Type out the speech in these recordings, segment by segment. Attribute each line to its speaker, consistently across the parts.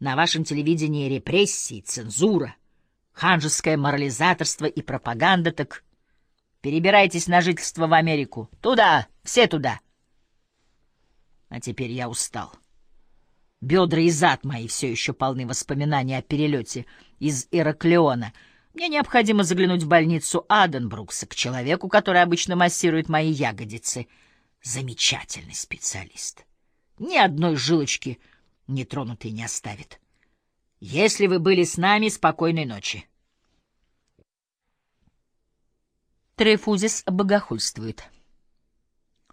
Speaker 1: На вашем телевидении репрессии, цензура, ханжеское морализаторство и пропаганда, так перебирайтесь на жительство в Америку. Туда, все туда. А теперь я устал. Бедра и зад мои все еще полны воспоминаний о перелете из Ираклиона. Мне необходимо заглянуть в больницу Аденбрукса к человеку, который обычно массирует мои ягодицы. Замечательный специалист. Ни одной жилочки нетронутой не оставит. Если вы были с нами, спокойной ночи.
Speaker 2: Трефузис богохульствует.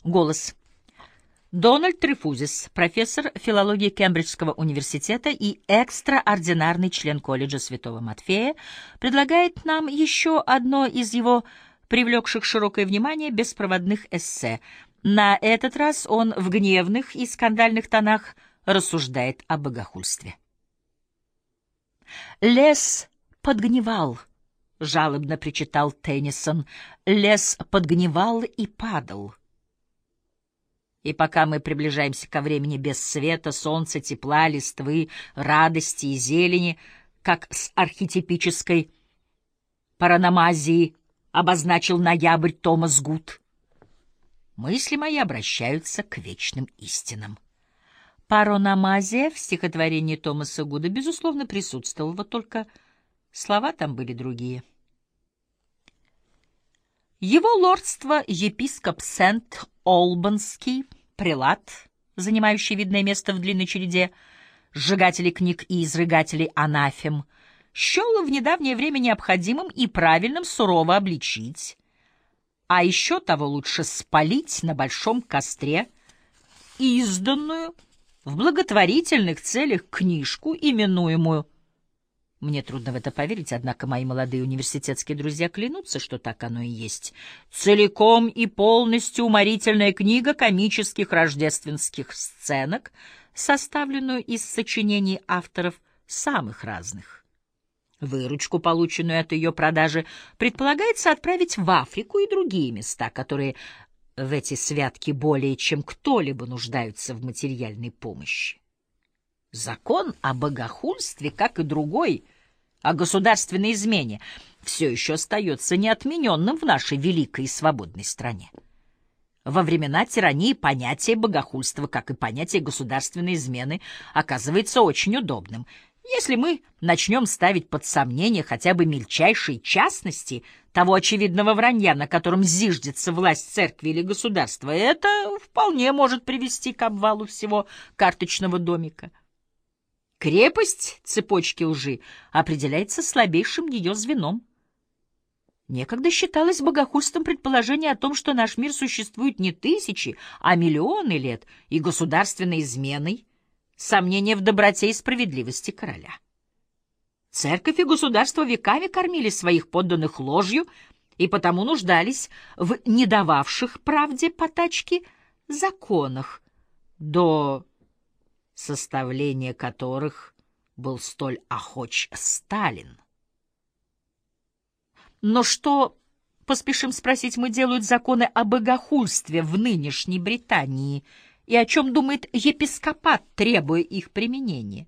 Speaker 2: Голос. Дональд Трифузис, профессор филологии Кембриджского университета и экстраординарный член колледжа Святого Матфея, предлагает нам еще одно из его привлекших широкое внимание беспроводных эссе. На этот раз он в гневных и скандальных тонах рассуждает о богохульстве. «Лес подгнивал», — жалобно причитал Теннисон, — «лес подгнивал и падал». И пока мы приближаемся ко времени без света, солнца, тепла, листвы, радости и зелени, как с архетипической параномазией обозначил ноябрь Томас Гуд, мысли мои обращаются к вечным истинам. Параномазия в стихотворении Томаса Гуда, безусловно, присутствовала, только слова там были другие. Его лордство епископ Сент-Олбанский прелат, занимающий видное место в длинной череде сжигателей книг и изрыгателей анафем, счел в недавнее время необходимым и правильным сурово обличить, а еще того лучше спалить на большом костре изданную в благотворительных целях книжку, именуемую мне трудно в это поверить, однако мои молодые университетские друзья клянутся, что так оно и есть. Целиком и полностью уморительная книга комических рождественских сценок, составленную из сочинений авторов самых разных. Выручку, полученную от ее продажи, предполагается отправить в Африку и другие места, которые в эти святки более чем кто-либо нуждаются в материальной помощи. Закон о богохульстве, как и другой — о государственной измене все еще остается неотмененным в нашей великой и свободной стране. Во времена тирании понятие богохульства, как и понятие государственной измены, оказывается очень удобным. Если мы начнем ставить под сомнение хотя бы мельчайшие частности того очевидного вранья, на котором зиждется власть церкви или государства, это вполне может привести к обвалу всего карточного домика. Крепость цепочки лжи определяется слабейшим ее звеном. Некогда считалось богохульством предположение о том, что наш мир существует не тысячи, а миллионы лет, и государственной изменой — сомнение в доброте и справедливости короля. Церковь и государство веками кормили своих подданных ложью и потому нуждались в не дававших правде потачки законах до составление которых был столь охоч Сталин. Но что, поспешим спросить мы, делают законы о богохульстве в нынешней Британии, и о чем думает епископат, требуя их применения?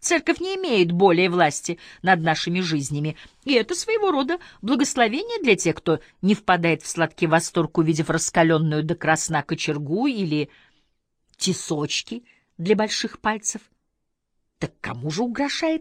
Speaker 2: Церковь не имеет более власти над нашими жизнями, и это своего рода благословение для тех, кто не впадает в сладкий восторг, увидев раскаленную до красна кочергу или тесочки — для больших пальцев. Так кому же угрожает